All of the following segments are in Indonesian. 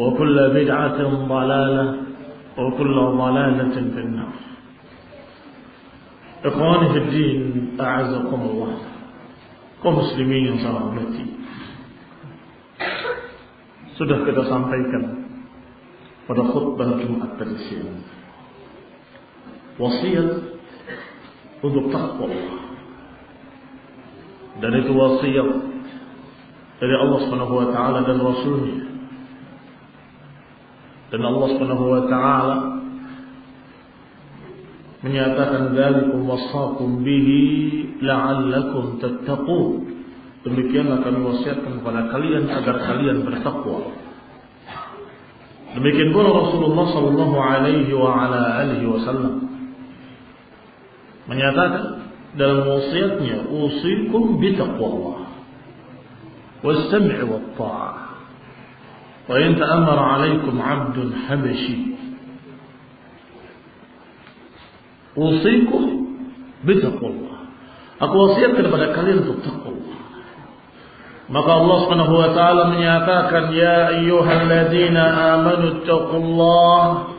وكل بدعة ضلالة وكل ضلالة في النار إخواني في الدين أعزكم الله كمسلمين صلاتي sudah kita sampaikan pada khutbah Jumat tadi siang wasiat untuk takwa dan itu wasiat dari Allah Subhanahu wa taala dan rasulnya dan Allah Subhanahu wa taala menyatakan dzalikum wasaqum bihi la'allakum tattaqun. Demikianlah kami wasiatkan kepada kalian agar kalian bertakwa. Demikian pula Rasulullah sallallahu alaihi wa ala alihi wasallam menyatakan dalam wasiatnya usikum bitaqwallah was-sam'i wat-tha'ah wa in ta'ammara 'alaykum 'abdun habashi usikum bitaqwallah aku wasiatkan kepada kalian untuk takwa maka Allah Subhanahu wa taala menyatakan ya ayyuhalladzina amanu taqullaha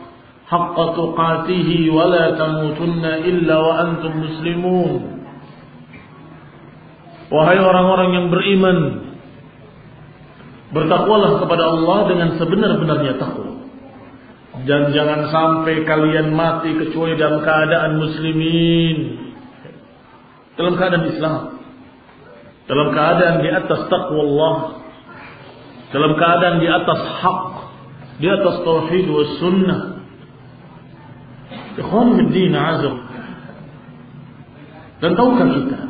haqqa tuqatih wa la tamutunna illa wa antum muslimun Wahai orang-orang yang beriman bertakwalah kepada Allah dengan sebenar-benarnya takwa. Dan jangan sampai kalian mati kecuali dalam keadaan muslimin. Dalam keadaan Islam. Dalam keadaan di atas takwa Allah dalam keadaan di atas hak. Di atas tauhid was sunnah. Ikhwan din azab dan tahukah kita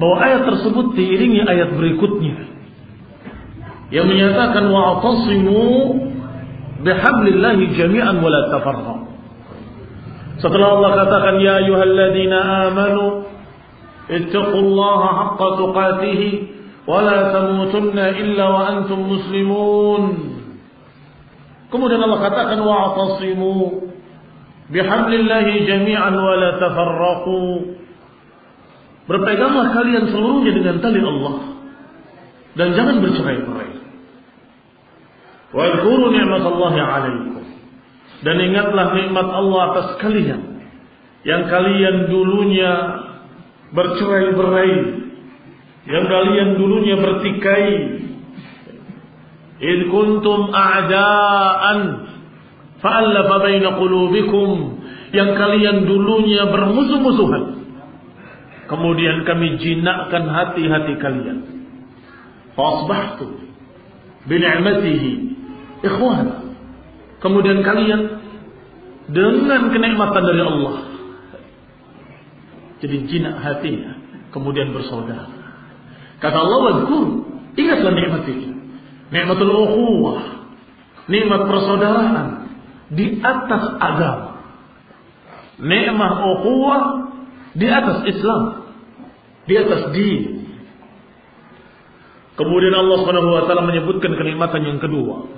bahwa ayat tersebut diiringi ayat berikutnya yang menyatakan wa'tasimu bihablillahi jami'an wa la setelah Allah katakan ya ayyuhalladzina amanu ittaqullaha haqqa tuqatih wa la tamutunna illa wa antum muslimun kemudian Allah katakan wa'tasimu bihablillahi jami'an wa la tafarraqu berpeganglah kalian seluruhnya dengan tali Allah dan jangan bercerai-berai wa dzkuru ni'matallahi 'alaikum. Dan ingatlah nikmat Allah atas kalian yang kalian dulunya bercerai-berai, yang kalian dulunya bertikai. Id kuntum a'daan fa'allafa baina qulubikum yang kalian dulunya bermusuh-musuhan. Kemudian kami jinakkan hati-hati kalian. Fasbahtu bini'matihi ikhwana. Kemudian kalian dengan kenikmatan dari Allah jadi jinak hatinya kemudian bersaudara. Kata Allah wadkur ingatlah nikmat itu. Nikmatul ukhuwah, nikmat persaudaraan di atas agama. Nikmat ukhuwah di atas Islam, di atas din. Kemudian Allah Subhanahu wa taala menyebutkan kenikmatan yang kedua.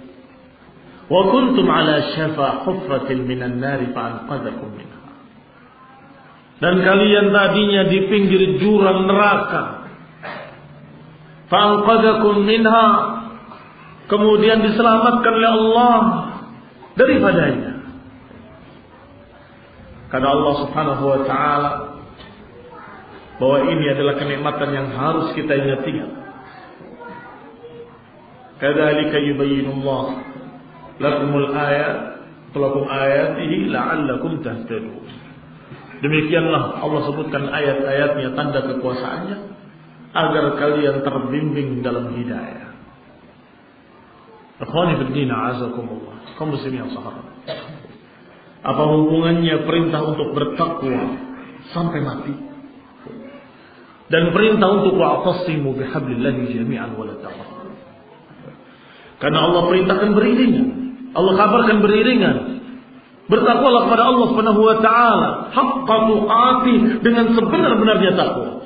Wa kuntum ala syafa hufratin minan nari fa'anqadhakum minha. Dan kalian tadinya di pinggir jurang neraka. Fa'anqadhakum minha. Kemudian diselamatkan oleh Allah daripadanya. Karena Allah Subhanahu wa taala bahwa ini adalah kenikmatan yang harus kita ingat-ingat. Kadzalika yubayyinullah lakumul ayat lakum ayatihi la'allakum tahtadun. Demikianlah Allah sebutkan ayat-ayatnya tanda kekuasaannya agar kalian terbimbing dalam hidayah. Ikhwani fiddin azakumullah. Kaum muslimin yang sahabat. Apa hubungannya perintah untuk bertakwa sampai mati? Dan perintah untuk wa'tasimu bihablillahi jami'an wa la Karena Allah perintahkan beriringan. Allah kabarkan beriringan. Bertakwalah kepada Allah Subhanahu wa taala haqqa tuqati dengan sebenar-benarnya takwa.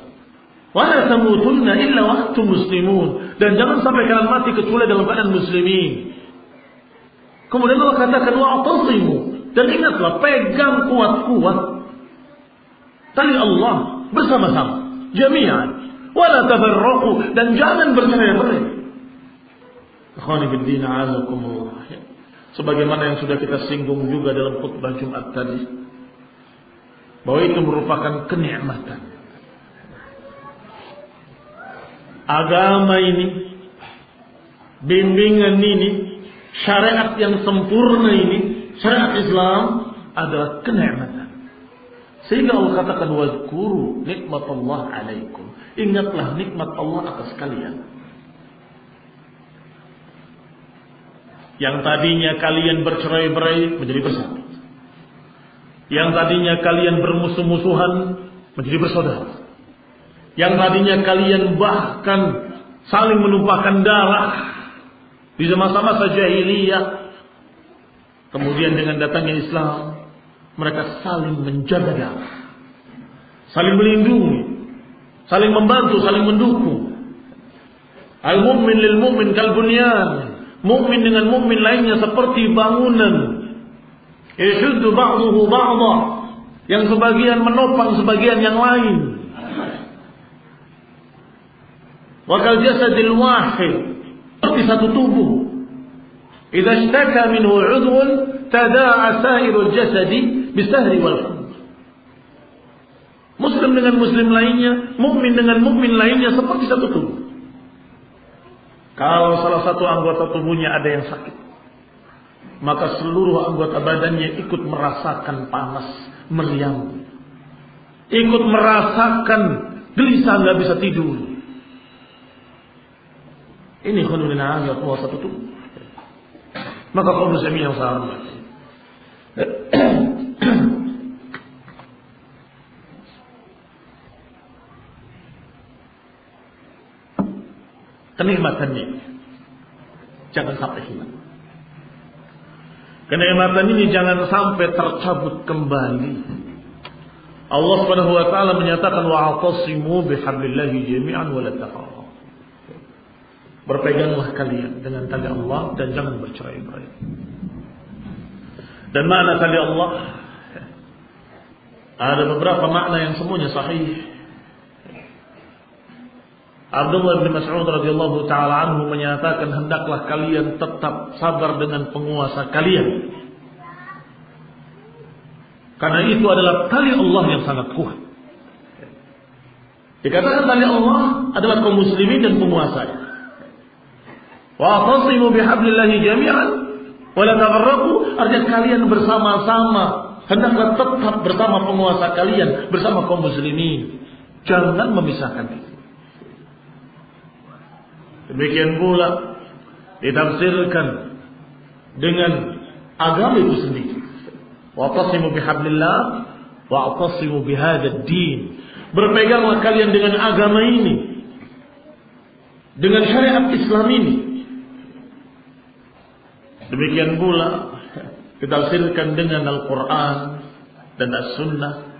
Wa la tamutunna illa wa antum muslimun dan jangan sampai kalian mati kecuali dalam keadaan muslimin. Kemudian Allah katakan wa'tasimu dan ingatlah pegang kuat-kuat tali Allah bersama-sama jami'an wala tafarraqu dan jangan bercerai-berai. Din a'azakumullah. Sebagaimana yang sudah kita singgung juga dalam khutbah Jumat tadi bahwa itu merupakan kenikmatan. Agama ini bimbingan ini syariat yang sempurna ini syariat Islam adalah kenikmatan. Sehingga Allah katakan wazkuru nikmat Allah alaikum. Ingatlah nikmat Allah atas kalian. Yang tadinya kalian bercerai-berai menjadi bersatu. Yang tadinya kalian bermusuh-musuhan menjadi bersaudara. Yang tadinya kalian bahkan saling menumpahkan darah di masa-masa jahiliyah Kemudian dengan datangnya Islam, mereka saling menjaga darah. Saling melindungi, saling membantu, saling mendukung. Al-mu'min lil mu'min kal bunyan mukmin dengan mukmin lainnya seperti bangunan. Yashuddu ba'dahu ba'dha. Yang sebagian menopang sebagian yang lain. Wa kal jasadil wahid. Seperti satu tubuh. Idza ishtaka minhu 'udwun tada'a sa'irul jasadi bisahri wal muslim dengan muslim lainnya mukmin dengan mukmin lainnya seperti satu tubuh. Kalau salah satu anggota tubuhnya ada yang sakit, maka seluruh anggota badannya ikut merasakan panas, meriang. Ikut merasakan gelisah nggak bisa tidur. Ini khunulina Allah satu tubuh. Maka kaum muslimin yang saya hormati. Kenikmatannya jangan sampai hilang. Kenikmatan ini jangan sampai tercabut kembali. Allah Subhanahu wa taala menyatakan wa'tasimu bihablillahi jami'an wa la Berpeganglah kalian dengan tali Allah dan jangan bercerai-berai. Dan makna tali Allah ada beberapa makna yang semuanya sahih. Abdullah bin Mas'ud radhiyallahu taala anhu menyatakan hendaklah kalian tetap sabar dengan penguasa kalian. Karena itu adalah tali Allah yang sangat kuat. Dikatakan tali Allah adalah kaum muslimin dan penguasanya. Wa tasimu bihablillahi jami'an wa la tafarraqu artinya kalian bersama-sama hendaklah tetap bersama penguasa kalian bersama kaum muslimin. Jangan memisahkan diri. Demikian pula ditafsirkan dengan agama itu sendiri. Wa'tasimu bihablillah wa'tasimu bihadzal din. Berpeganglah kalian dengan agama ini. Dengan syariat Islam ini. Demikian pula ditafsirkan dengan Al-Quran dan As-Sunnah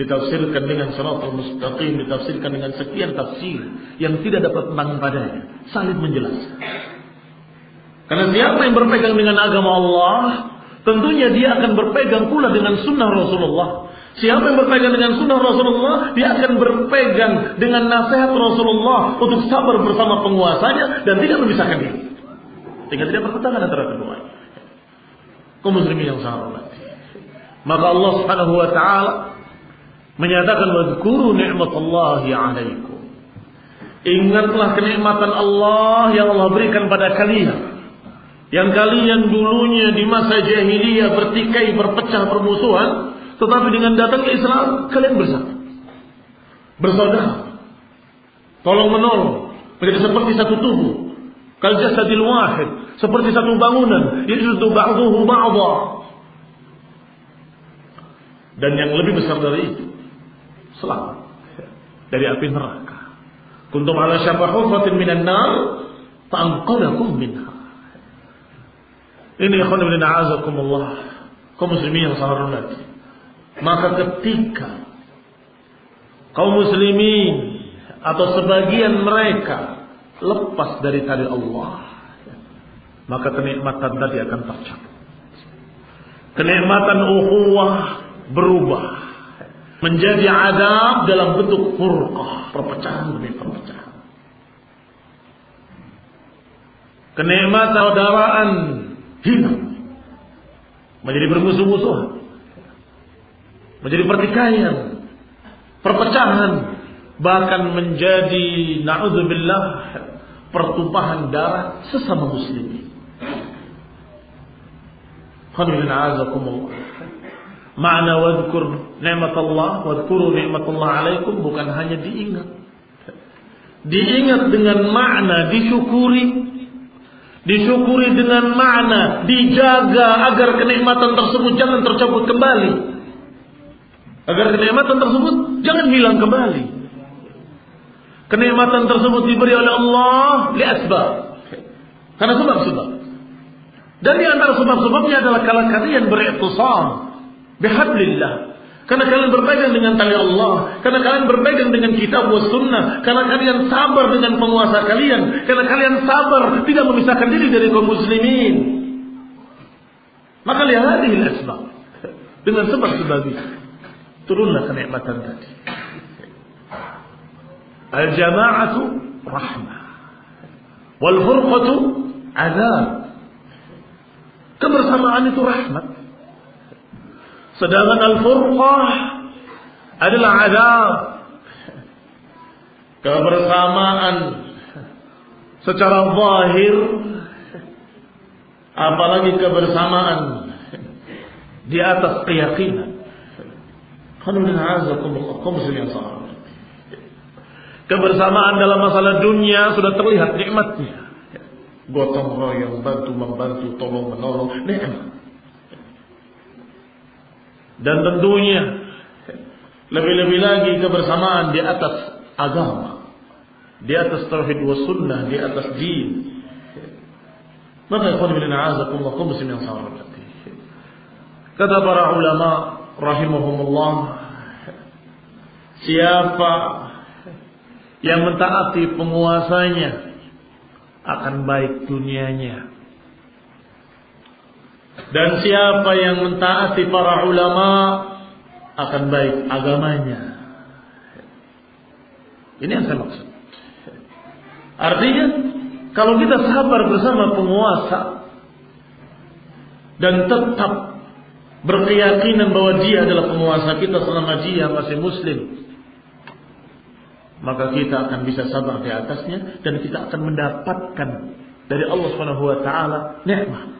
ditafsirkan dengan al mustaqim, ditafsirkan dengan sekian tafsir yang tidak dapat menang padanya, saling menjelaskan. Karena siapa yang berpegang dengan agama Allah, tentunya dia akan berpegang pula dengan sunnah Rasulullah. Siapa yang berpegang dengan sunnah Rasulullah, dia akan berpegang dengan nasihat Rasulullah untuk sabar bersama penguasanya dan tidak memisahkan diri. Sehingga tidak bertentangan antara keduanya. Kau muslimin yang sangat. Maka Allah Subhanahu wa taala menyatakan wadhkuru ni'matallahi 'alaikum. Ingatlah kenikmatan Allah yang Allah berikan pada kalian. Yang kalian dulunya di masa jahiliyah bertikai, berpecah, permusuhan, tetapi dengan datangnya Islam kalian bersatu. Bersaudara. Tolong menolong menjadi seperti satu tubuh. Kal jasadil wahid, seperti satu bangunan, yajuddu ba'dhuhu ba'dha. Dan yang lebih besar dari itu, selamat dari api neraka. Kuntum ala syafa hufratin minan nar fa'anqadakum minha. Ini ikhwan ibn a'azakumullah. Kaum muslimin yang saya hormati. Maka ketika kaum muslimin atau sebagian mereka lepas dari tali Allah, maka kenikmatan tadi akan tercapai. Kenikmatan ukhuwah berubah menjadi adab dalam bentuk furqah, perpecahan demi perpecahan. Kenikmatan saudaraan hilang menjadi bermusuh-musuhan, menjadi pertikaian, perpecahan, bahkan menjadi naudzubillah pertumpahan darah sesama muslimin. Alhamdulillah Makna wadkur nikmat Allah, wadkuru nikmat Allah alaikum bukan hanya diingat. Diingat dengan makna disyukuri. Disyukuri dengan makna dijaga agar kenikmatan tersebut jangan tercabut kembali. Agar kenikmatan tersebut jangan hilang kembali. Kenikmatan tersebut diberi oleh Allah li asbab. Karena sebab-sebab. Dan di antara sebab-sebabnya adalah kalau kalian beriktisam bihablillah. Karena kalian berpegang dengan tali Allah. Karena kalian berpegang dengan kitab wa sunnah. Karena kalian sabar dengan penguasa kalian. Karena kalian sabar tidak memisahkan diri dari kaum muslimin. Maka lihat ini asbab. Dengan sebab-sebab itu. Turunlah kenikmatan tadi. Al-jama'atu rahmah. Wal furqatu azab. Kebersamaan itu rahmat. Sedangkan al-furqah adalah adab. Kebersamaan secara zahir apalagi kebersamaan di atas keyakinan. Kebersamaan dalam masalah dunia sudah terlihat nikmatnya. Gotong royong, bantu membantu, tolong menolong, nikmat. Dan tentunya lebih-lebih lagi kebersamaan di atas agama, di atas tauhid wa sunnah, di atas din. Maka ikhwan bin a'azakumullah kaum yang berhati. Kata para ulama rahimahumullah, siapa yang mentaati penguasanya akan baik dunianya dan siapa yang mentaati para ulama akan baik agamanya. Ini yang saya maksud. Artinya, kalau kita sabar bersama penguasa dan tetap berkeyakinan bahwa dia adalah penguasa kita selama dia masih muslim, maka kita akan bisa sabar di atasnya dan kita akan mendapatkan dari Allah Subhanahu wa taala nikmat.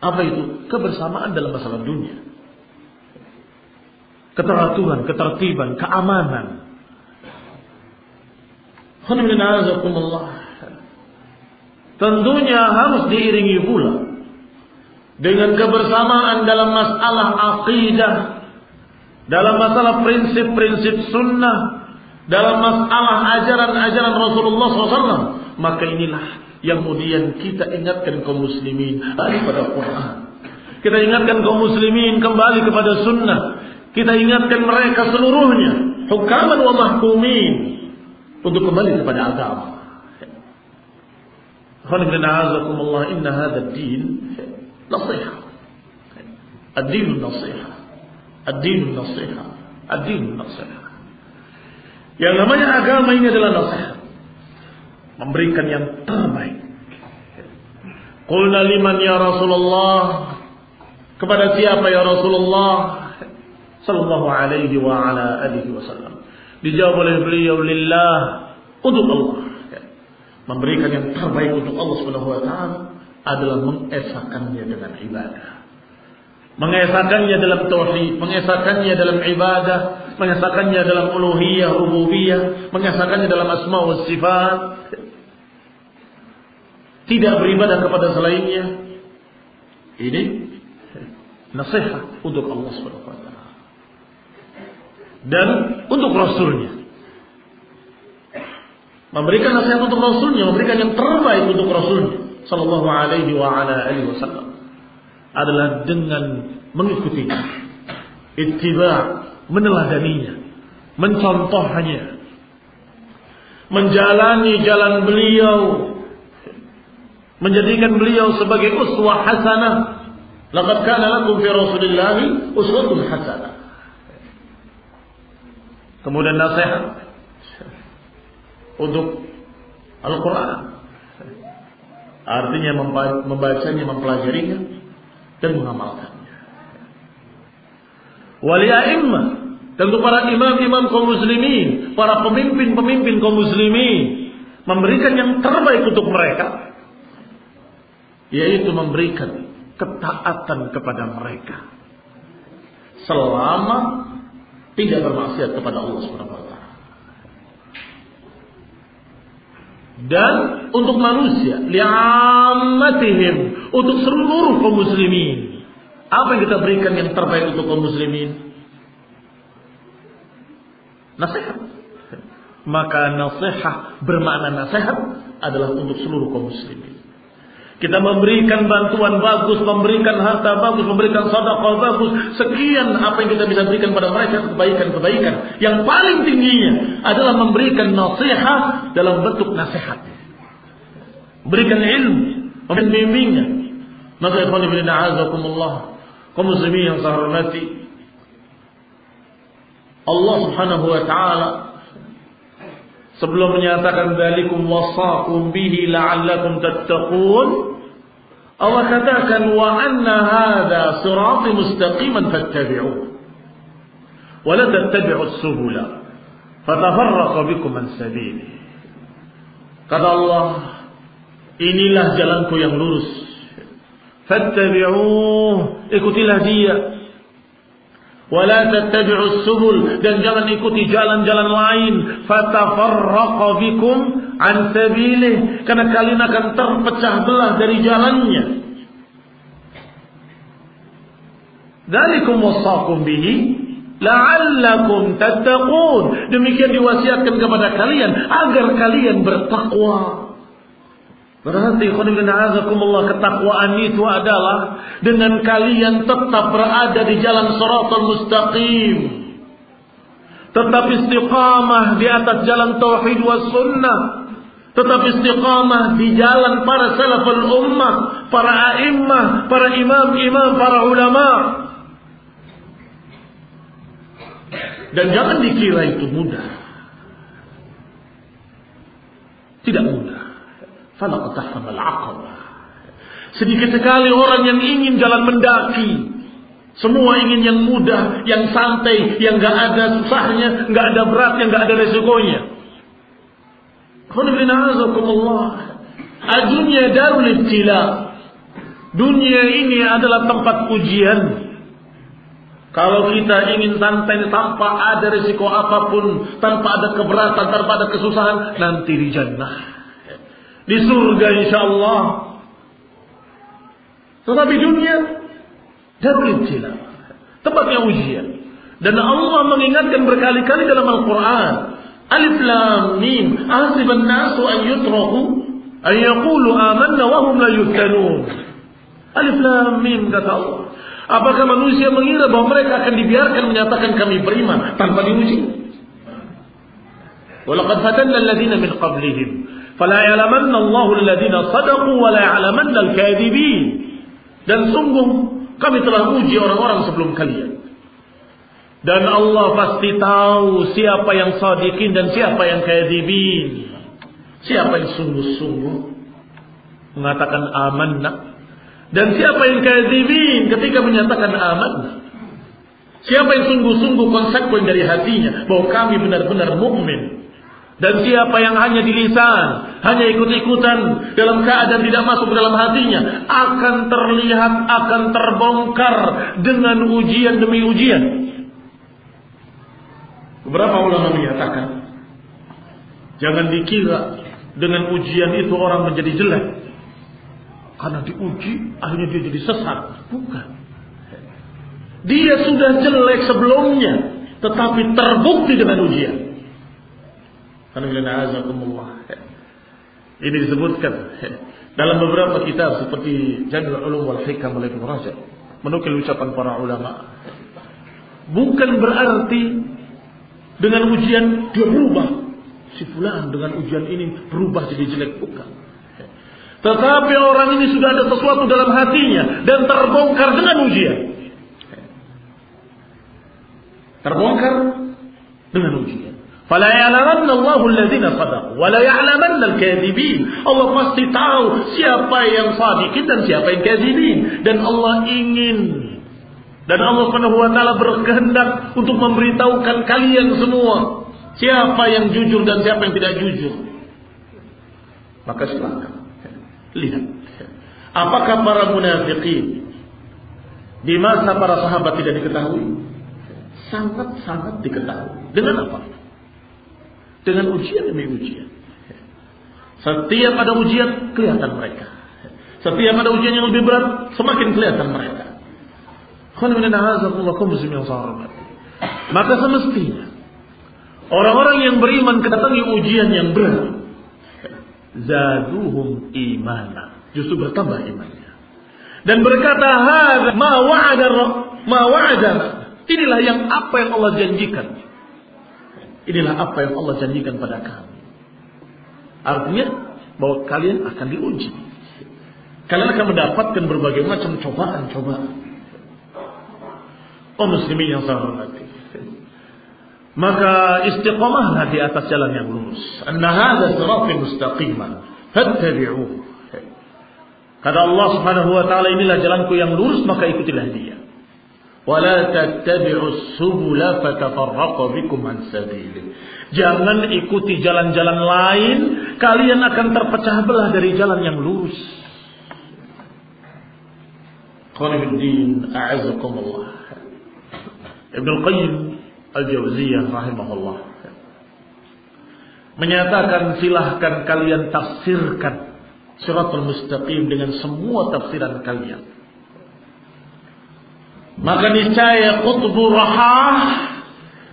Apa itu? Kebersamaan dalam masalah dunia. Keteraturan, ketertiban, keamanan. Tentunya harus diiringi pula dengan kebersamaan dalam masalah akidah, dalam masalah prinsip-prinsip sunnah, dalam masalah ajaran-ajaran Rasulullah SAW. Maka inilah yang kemudian kita ingatkan kaum muslimin pada Quran. Kita ingatkan kaum muslimin kembali kepada sunnah. Kita ingatkan mereka seluruhnya, hukaman wa mahkumin untuk kembali kepada agama. Inna hadha din nasiha. Ad-din nasiha. Ad-din nasiha. Ad-din nasiha. Yang namanya agama ini adalah nasihat. Memberikan yang terbaik. Qulna liman ya Rasulullah. Kepada siapa ya Rasulullah? Sallallahu alaihi wa ala alihi wasallam. Dijawab oleh beliau lillah untuk Allah. Memberikan yang terbaik untuk Allah Subhanahu wa taala adalah mengesakannya dengan ibadah. Mengesakannya dalam tauhid, mengesakannya dalam ibadah, mengesakannya dalam uluhiyah, rububiyah, mengesakannya dalam asma wa sifat. Tidak beribadah kepada selainnya. Ini nasihat untuk Allah Subhanahu wa taala. Dan untuk rasulnya. Memberikan nasihat untuk rasulnya, memberikan yang terbaik untuk rasulnya sallallahu alaihi wa ala alihi wasallam adalah dengan mengikutinya ittiba meneladaninya mencontohnya menjalani jalan beliau menjadikan beliau sebagai uswah hasanah. Laqad kana lakum fi rasulillah uswatun hasanah. Kemudian nasihat untuk Al-Quran. Artinya membacanya, mempelajarinya dan mengamalkannya. Wali a'immah tentu para imam-imam kaum muslimin, para pemimpin-pemimpin kaum muslimin memberikan yang terbaik untuk mereka yaitu memberikan ketaatan kepada mereka selama tidak bermaksiat kepada Allah Subhanahu wa dan untuk manusia li'ammatihim untuk seluruh kaum muslimin apa yang kita berikan yang terbaik untuk kaum muslimin? Nasihat. Maka nasihat bermakna nasihat adalah untuk seluruh kaum muslimin kita memberikan bantuan bagus, memberikan harta bagus, memberikan sedekah bagus. Sekian apa yang kita bisa berikan pada mereka kebaikan-kebaikan. Yang paling tingginya adalah memberikan nasihat dalam bentuk nasihat. Berikan ilmu, memberikan bimbingan. Maka ikhwan ibn a'azakumullah. Kaum muslimin yang saya hormati. Allah subhanahu wa ta'ala sebelum menyatakan dalikum wasaqum bihi la'allakum tattaqun Allah katakan wa anna hadha sirati mustaqiman fattabi'u wa la tattabi'u as-subula fatafarraqa bikum an sabili kata Allah inilah jalanku yang lurus fattabi'u ikutilah dia wala tattabi'us subul dan jangan ikuti jalan-jalan lain. Fatafarraqa bikum an sabilih. Karena kalian akan terpecah belah dari jalannya. Dzalikum wasaqum bihi la'allakum tattaqun. Demikian diwasiatkan kepada kalian agar kalian bertakwa Berarti ketakwaan itu adalah dengan kalian tetap berada di jalan suratul mustaqim. Tetap istiqamah di atas jalan tauhid was sunnah. Tetap istiqamah di jalan para salaful ummah, para a'immah, para imam-imam, para ulama. Dan jangan dikira itu mudah. Tidak mudah. Sedikit sekali orang yang ingin jalan mendaki. Semua ingin yang mudah, yang santai, yang gak ada susahnya, gak ada beratnya, gak ada resikonya. Dunia darul ibtila. Dunia ini adalah tempat ujian. Kalau kita ingin santai tanpa ada risiko apa pun, tanpa ada keberatan, tanpa ada kesusahan, nanti di jannah. Di surga insya Allah. Tetapi dunia darul ibtila. Tempatnya ujian. Dan Allah mengingatkan berkali-kali dalam Al-Quran. Alif Lam Mim. Ahsiban nasu an yutraku an yaqulu amanna wa hum la yuftanun. Alif Lam Mim kata Allah. Apakah manusia mengira bahwa mereka akan dibiarkan menyatakan kami beriman tanpa diuji? Walaqad fatanna alladziina min qablihim Dan sungguh kami telah uji orang-orang sebelum kalian. Dan Allah pasti tahu siapa yang sadikin dan siapa yang kadhibin. Siapa yang sungguh-sungguh mengatakan amanah dan siapa yang kadzibin ketika menyatakan aman? Siapa yang sungguh-sungguh konsekuen dari hatinya bahwa kami benar-benar mukmin? Dan siapa yang hanya di lisan, hanya ikut-ikutan dalam keadaan tidak masuk ke dalam hatinya, akan terlihat, akan terbongkar dengan ujian demi ujian. Beberapa ulama menyatakan, jangan dikira dengan ujian itu orang menjadi jelek. Karena diuji, akhirnya dia jadi sesat. Bukan. Dia sudah jelek sebelumnya. Tetapi terbukti dengan ujian. Ini disebutkan dalam beberapa kitab seperti Jami'ul Ulum wal Hikam oleh Rajab. Menukil ucapan para ulama. Bukan berarti dengan ujian dia berubah. Si fulan dengan ujian ini berubah jadi jelek. Bukan. Tetapi orang ini sudah ada sesuatu dalam hatinya dan terbongkar dengan ujian. Terbongkar dengan ujian. Fala ya'lamanna Allahu alladziina shadaqu wa la ya'lamanna al-kadzibin. Allah pasti tahu siapa yang sadikin dan siapa yang kadzibin dan Allah ingin dan Allah Subhanahu wa taala berkehendak untuk memberitahukan kalian semua siapa yang jujur dan siapa yang tidak jujur. Maka silakan Lihat. Apakah para munafikin di masa para sahabat tidak diketahui? Sangat-sangat diketahui. Dengan apa? Dengan ujian demi ujian. Setiap ada ujian, kelihatan mereka. Setiap ada ujian yang lebih berat, semakin kelihatan mereka. Maka semestinya orang-orang yang beriman kedatangi ujian yang berat zaduhum imana. Justru bertambah imannya. Dan berkata, "Hadza ma wa'ada ma wa'ada." Inilah yang apa yang Allah janjikan. Inilah apa yang Allah janjikan pada kami. Artinya bahwa kalian akan diuji. Kalian akan mendapatkan berbagai macam cobaan-cobaan. Oh muslimin yang saya hormati. Maka istiqamahlah di atas jalan yang lurus. Anna hadza mustaqiman. Fattabi'uhu. Kata Allah Subhanahu wa taala inilah jalanku yang lurus maka ikutilah dia. Wala tattabi'us subula fatafarraqa bikum an. Jangan ikuti jalan-jalan lain, kalian akan terpecah belah dari jalan yang lurus. Qanibuddin a'azakumullah. Ibnu Qayyim Al-Jauziyah rahimahullah menyatakan silahkan kalian tafsirkan suratul mustaqim dengan semua tafsiran kalian. Maka niscaya qutbu rahah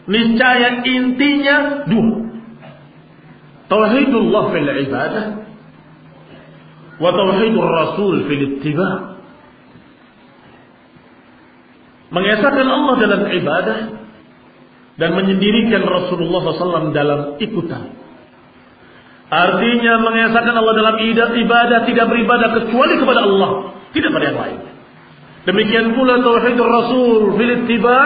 niscaya intinya dua. Tauhidullah fil ibadah wa tauhidur rasul fil ittiba. Mengesahkan Allah dalam ibadah dan menyendirikan Rasulullah SAW dalam ikutan. Artinya mengesahkan Allah dalam ibadah tidak beribadah kecuali kepada Allah, tidak pada yang lain. Demikian pula tauhid Rasul fil ittiba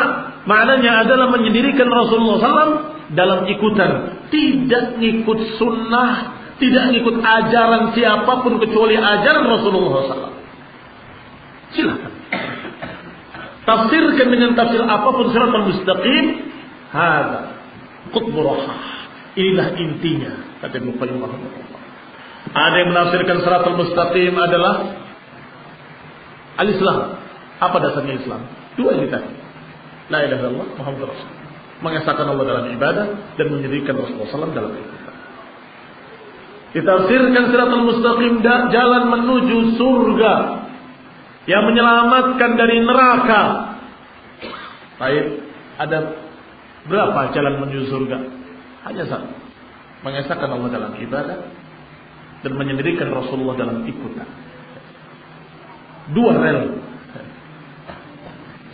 maknanya adalah menyendirikan Rasulullah SAW dalam ikutan, tidak ikut sunnah Tidak ikut ajaran siapa pun kecuali ajaran Rasulullah SAW. Silakan. Tafsirkan dengan tafsir apa pun surat al-mustaqim. Hada. Qutbu Inilah intinya. Kata Ibn Qayyim Ada yang menafsirkan surat al-mustaqim adalah al-Islam. Apa dasarnya Islam? Dua ini tadi. La ilaha illallah Muhammad Rasul. Mengesahkan Allah dalam ibadah dan menjadikan Rasulullah SAW dalam ibadah. Ditafsirkan siratul mustaqim jalan menuju surga yang menyelamatkan dari neraka. Baik, ada berapa jalan menuju surga? Hanya satu. Mengesahkan Allah dalam ibadah dan menyendirikan Rasulullah dalam ikutan. Dua rel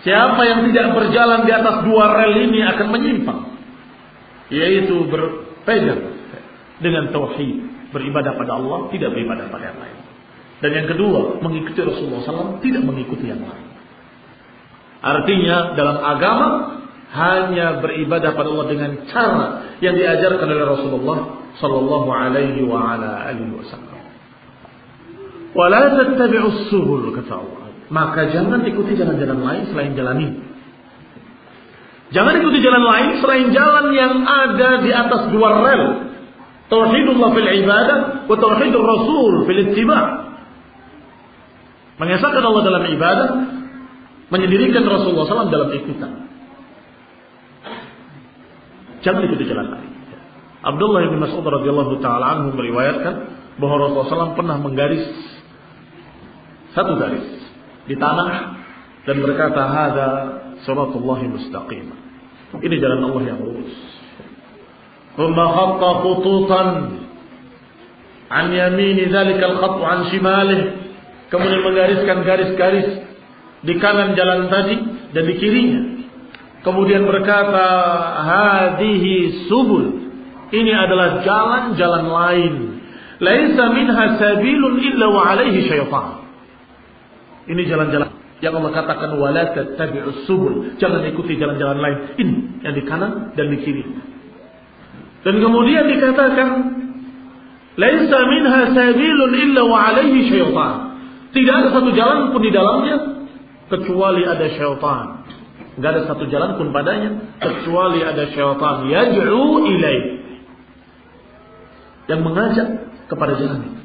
Siapa yang tidak berjalan di atas dua rel ini akan menyimpang. Yaitu berpegang dengan tauhid, beribadah pada Allah, tidak beribadah pada yang lain. Dan yang kedua, mengikuti Rasulullah SAW, tidak mengikuti yang lain. Artinya dalam agama hanya beribadah pada Allah dengan cara yang diajarkan oleh Rasulullah sallallahu alaihi wa ala wasallam. Wala tattabi'us subul kata Allah. Maka jangan ikuti jalan-jalan lain selain jalan ini. Jangan ikuti jalan lain selain jalan yang ada di atas dua rel. Tauhidullah fil ibadah wa tauhidur rasul fil ittiba. Mengesahkan Allah dalam ibadah, menyendirikan Rasulullah SAW dalam ikutan. Jangan ikuti jalan lain. Abdullah bin Mas'ud radhiyallahu taala anhu meriwayatkan bahwa Rasulullah SAW pernah menggaris satu garis di tanah dan berkata hada suratullah mustaqim. Ini jalan Allah yang lurus. Thumma khatta khututan an yamini dzalikal khat an shimalih. Kemudian menggariskan garis-garis di kanan jalan tadi dan di kirinya. Kemudian berkata hadihi subul. Ini adalah jalan-jalan lain. Laisa minha sabilun illa wa alaihi syaitan. Ini jalan-jalan yang Allah katakan wala tattabi'us subul. Jangan ikuti jalan-jalan lain. Ini yang di kanan dan di kiri. Dan kemudian dikatakan laisa minha sabilun illa wa alaihi syaitan. Tidak ada satu jalan pun di dalamnya kecuali ada syaitan. Tidak ada satu jalan pun padanya kecuali ada syaitan yaj'u ilaih yang mengajak kepada jalan.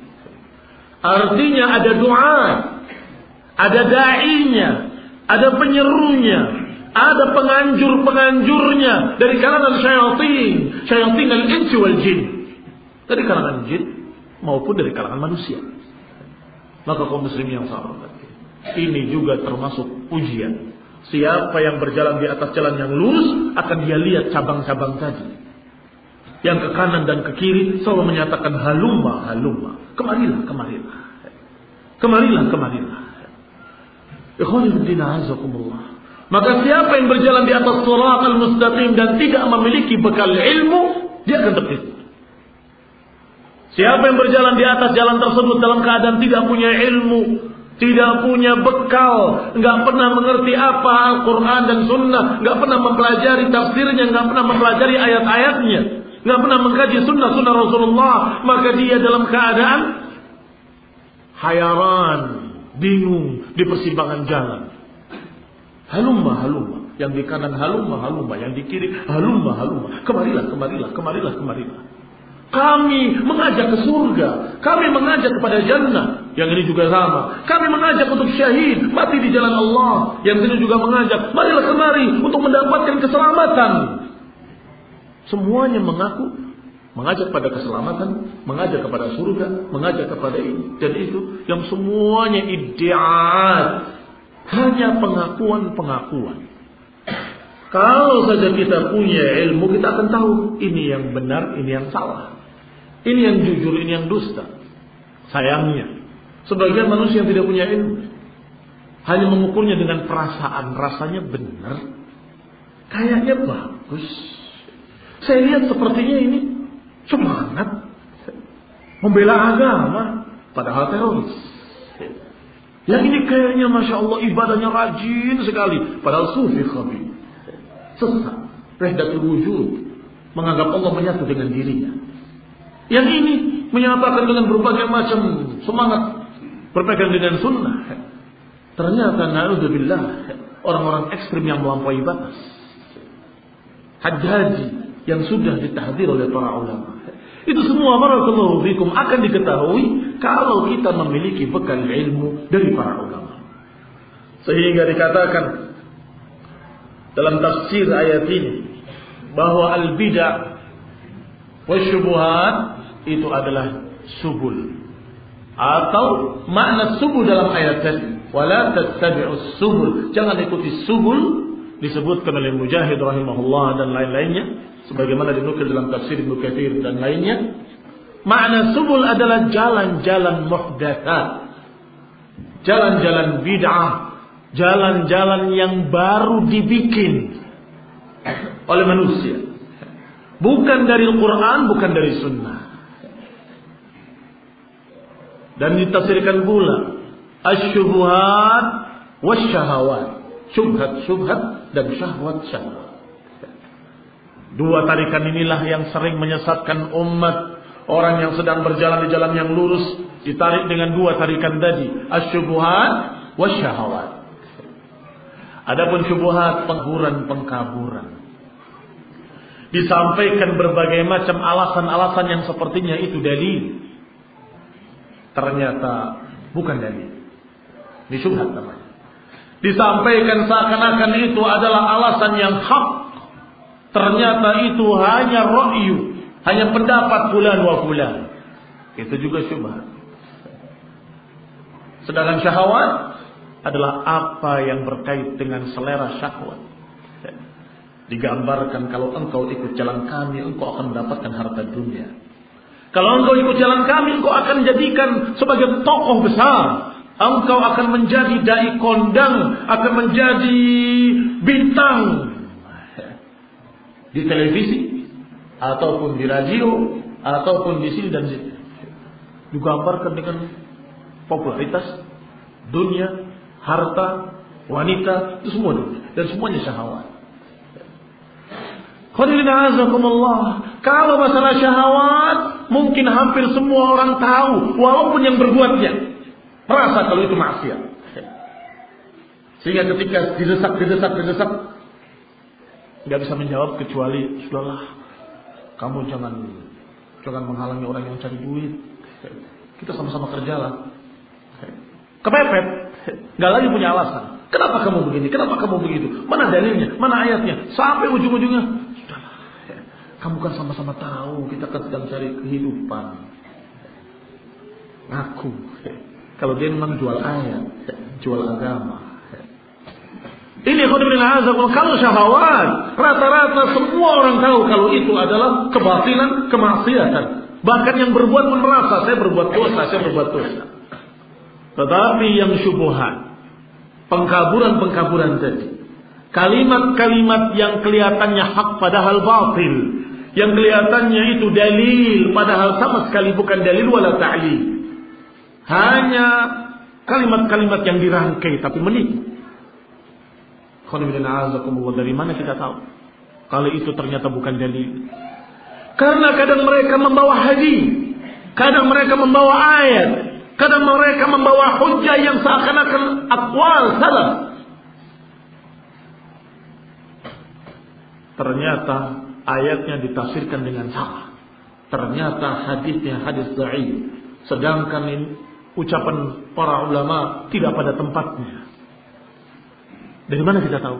Artinya ada doa ada da'inya, ada penyerunya, ada penganjur-penganjurnya dari kalangan syaitan, syaitan al-insi wal jin. Dari kalangan jin maupun dari kalangan manusia. Maka kaum muslim yang sahabat ini juga termasuk ujian. Siapa yang berjalan di atas jalan yang lurus akan dia lihat cabang-cabang tadi. Yang ke kanan dan ke kiri selalu menyatakan halumma, halumma. Kemarilah, kemarilah. Kemarilah, kemarilah. Maka siapa yang berjalan di atas surat al-mustaqim dan tidak memiliki bekal ilmu, dia akan tertipu. Siapa yang berjalan di atas jalan tersebut dalam keadaan tidak punya ilmu, tidak punya bekal, nggak pernah mengerti apa Al-Quran dan Sunnah, nggak pernah mempelajari tafsirnya, nggak pernah mempelajari ayat-ayatnya, nggak pernah mengkaji Sunnah-Sunnah Rasulullah, maka dia dalam keadaan hayaran, bingung di persimpangan jalan. Halumma, halumma. Yang di kanan halumma, halumma. Yang di kiri halumma, halumma. Kemarilah, kemarilah, kemarilah, kemarilah. Kami mengajak ke surga. Kami mengajak kepada jannah. Yang ini juga sama. Kami mengajak untuk syahid. Mati di jalan Allah. Yang ini juga mengajak. Marilah kemari untuk mendapatkan keselamatan. Semuanya mengaku mengajak pada keselamatan, mengajak kepada surga, mengajak kepada ini dan itu yang semuanya ideal, hanya pengakuan-pengakuan. Kalau saja kita punya ilmu, kita akan tahu ini yang benar, ini yang salah. Ini yang jujur, ini yang dusta. Sayangnya, sebagian manusia yang tidak punya ilmu hanya mengukurnya dengan perasaan, rasanya benar. Kayaknya bagus. Saya lihat sepertinya ini Semangat membela agama padahal teroris. Yang ini kayaknya Masya Allah ibadahnya rajin sekali. Padahal sufi khabi. Sesat. Rehdatul wujud. Menganggap Allah menyatu dengan dirinya. Yang ini menyatakan dengan berbagai macam semangat berpegang dengan sunnah. Ternyata naudzubillah orang-orang ekstrim yang melampaui batas. Haddadi yang sudah ditahdir oleh para ulama. Itu semua barakallahu fikum akan diketahui kalau kita memiliki bekal ilmu dari para ulama. Sehingga dikatakan dalam tafsir ayat ini bahwa al-bid'ah wa syubuhat itu adalah subul atau makna subul dalam ayat tadi wala tattabi'us subul jangan ikuti subul disebutkan oleh Mujahid rahimahullah dan lain-lainnya sebagaimana dinukil dalam tafsir Ibnu Katsir dan lainnya makna subul adalah jalan-jalan muhdatsat jalan-jalan bid'ah jalan-jalan yang baru dibikin oleh manusia. Bukan dari Al-Qur'an bukan dari sunnah. Dan ditafsirkan pula asyubuhat wasyahawat syubhat-syubhat dan syahwat-syahwat dua tarikan inilah yang sering menyesatkan umat. Orang yang sedang berjalan di jalan yang lurus ditarik dengan dua tarikan tadi asyubuhat wasyahawat adapun syubuhat penghuran pengkaburan. Disampaikan berbagai macam alasan-alasan yang sepertinya itu dalil. Ternyata bukan dalil. Ini syubhat namanya. Disampaikan seakan-akan itu adalah alasan yang hak. Ternyata itu hanya ra'yu, hanya pendapat bulan wa bulan. Itu juga syubhat. Sedangkan syahwat adalah apa yang berkait dengan selera syahwat. Digambarkan kalau engkau ikut jalan kami, engkau akan mendapatkan harta dunia. Kalau engkau ikut jalan kami, engkau akan jadikan sebagai tokoh besar. Engkau akan menjadi dai kondang, akan menjadi bintang di televisi ataupun di radio ataupun di sini dan situ. Digambarkan dengan popularitas dunia, harta, wanita, itu semua dunia dan semuanya syahwat. Kalau masalah syahwat, mungkin hampir semua orang tahu, walaupun yang berbuatnya merasa kalau itu maksiat. Sehingga ketika didesak, didesak, didesak, nggak bisa menjawab kecuali sudahlah, kamu jangan jangan menghalangi orang yang cari duit. Kita sama-sama kerja lah. Kepepet, nggak lagi punya alasan. Kenapa kamu begini? Kenapa kamu begitu? Mana dalilnya? Mana ayatnya? Sampai ujung-ujungnya kamu kan sama-sama tahu kita kan sedang cari kehidupan. Aku. Kalau dia memang jual ayat, jual agama. Ini kalau syahwat, rata-rata semua orang tahu kalau itu adalah kebatilan, kemaksiatan. Bahkan yang berbuat pun merasa saya berbuat dosa, saya berbuat dosa. Tetapi yang syubhat, pengkaburan-pengkaburan tadi, kalimat-kalimat yang kelihatannya hak padahal batil, yang kelihatannya itu dalil padahal sama sekali bukan dalil wala ta'lil. Hanya kalimat-kalimat yang dirangkai tapi menipu. Dari mana kita tahu? Kalau itu ternyata bukan dalil. Karena kadang mereka membawa hadis, kadang mereka membawa ayat, kadang mereka membawa hujah yang seakan-akan akwal salah. Ternyata ayatnya ditafsirkan dengan salah. Ternyata hadisnya hadis dhaif. Sedangkan ucapan para ulama tidak pada tempatnya. Dari mana kita tahu?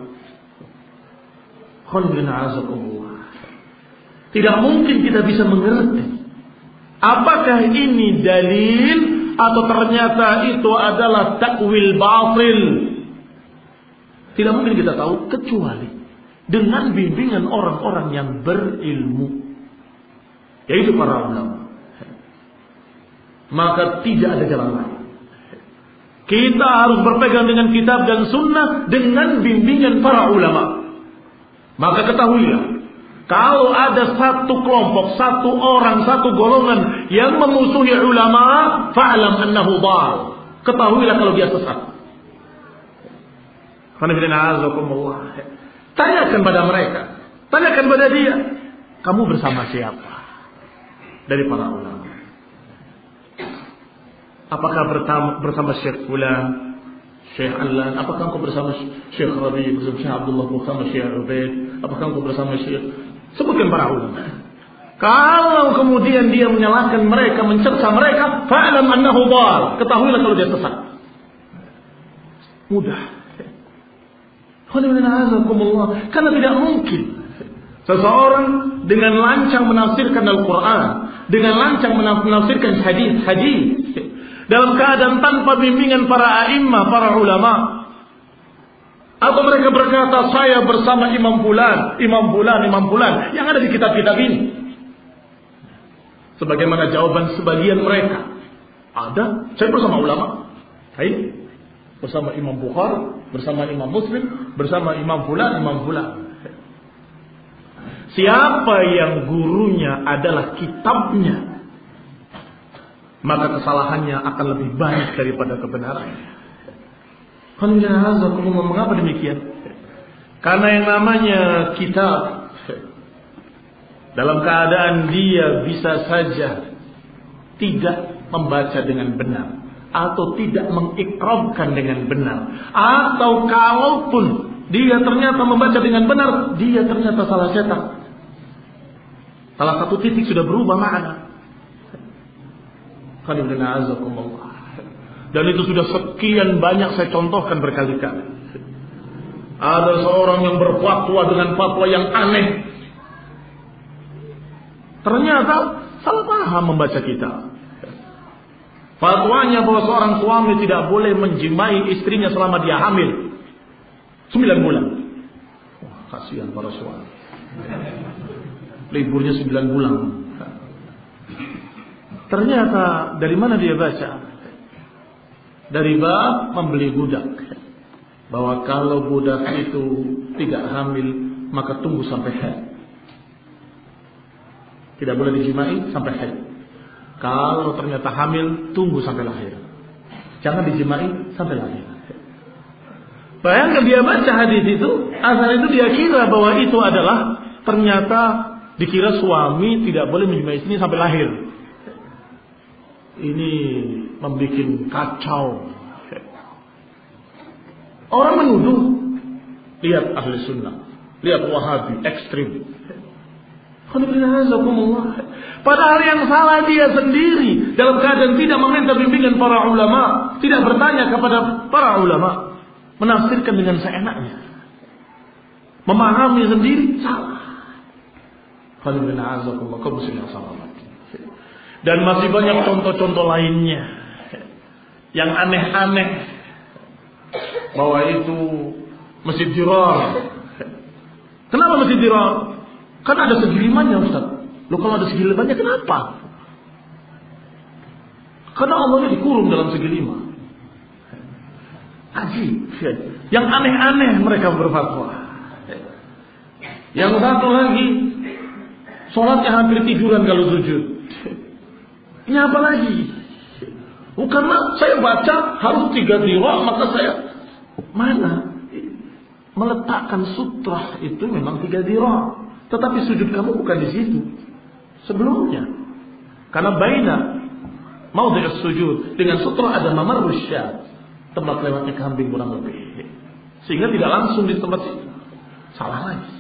Tidak mungkin kita bisa mengerti apakah ini dalil atau ternyata itu adalah takwil batil. Tidak mungkin kita tahu kecuali dengan bimbingan orang-orang yang berilmu yaitu para ulama maka tidak ada jalan lain kita harus berpegang dengan kitab dan sunnah dengan bimbingan para ulama maka ketahuilah kalau ada satu kelompok, satu orang, satu golongan yang memusuhi ulama, fa'lam annahu dal. Ketahuilah kalau dia sesat. Tanyakan pada mereka. Tanyakan pada dia. Kamu bersama siapa? Dari para ulama. Apakah bersama Syekh Fulan, Syekh Alan, apakah engkau bersama Syekh Rabi, bersama Syekh Abdullah, bersama Syekh Ubaid, apakah engkau bersama Syekh sebutkan para ulama. Kalau kemudian dia menyalahkan mereka, mencerca mereka, fa'lam annahu dhal. Ketahuilah kalau dia sesat. Mudah. Karena tidak mungkin seseorang dengan lancang menafsirkan Al-Quran, dengan lancang menafsirkan hadis-hadis, dalam keadaan tanpa bimbingan para a'immah, para ulama. Atau mereka berkata, saya bersama Imam Fulan, Imam Fulan, Imam Fulan. Yang ada di kitab-kitab ini. Sebagaimana jawaban sebagian mereka. Ada, saya bersama ulama. Hai, bersama Imam Bukhari, bersama Imam Muslim, bersama Imam Fulan, Imam Fulan. Siapa yang gurunya adalah kitabnya, maka kesalahannya akan lebih banyak daripada kebenaran. Mengapa demikian? Karena yang namanya kitab dalam keadaan dia bisa saja tidak membaca dengan benar atau tidak mengikrabkan dengan benar atau kalaupun dia ternyata membaca dengan benar dia ternyata salah cetak salah satu titik sudah berubah makna dan itu sudah sekian banyak saya contohkan berkali-kali. Ada seorang yang berfatwa dengan fatwa yang aneh. Ternyata salah paham membaca kita. Fatwanya bahwa seorang suami tidak boleh menjimai istrinya selama dia hamil. Sembilan bulan. Wah, kasihan para suami. Liburnya sembilan bulan. Ternyata dari mana dia baca? Dari bab membeli budak. Bahwa kalau budak itu tidak hamil, maka tunggu sampai haid. Tidak boleh dijimai sampai haid. Kalau ternyata hamil, tunggu sampai lahir. Jangan dijimai sampai lahir. Bayangkan dia baca hadis itu, asal itu dia kira bahwa itu adalah ternyata dikira suami tidak boleh menjimai istri sampai lahir ini membuat kacau. Orang menuduh, lihat ahli sunnah, lihat wahabi, ekstrim. Padahal yang salah dia sendiri dalam keadaan tidak meminta bimbingan para ulama, tidak bertanya kepada para ulama, menafsirkan dengan seenaknya. Memahami sendiri salah. Alhamdulillah, kau yang salah. Dan masih banyak contoh-contoh lainnya. Yang aneh-aneh. Bahwa itu Masjid Dirar. Kenapa Masjid Dirar? Kan ada segilimannya Ustaz. Loh kalau ada segilimannya kenapa? Karena Allahnya dikurung dalam segilima. Haji. Yang aneh-aneh mereka berfatwa. Yang satu lagi, sholatnya hampir tiduran kalau sujud. Ini apa lagi? Bukanlah saya baca harus tiga dira maka saya mana meletakkan sutra itu memang tiga dira. Tetapi sujud kamu bukan di situ. Sebelumnya. Karena baina mau dengan sujud dengan sutra ada mamar rusya tempat lewatnya kambing kurang lebih. Sehingga tidak langsung di tempat itu. Salah lagi.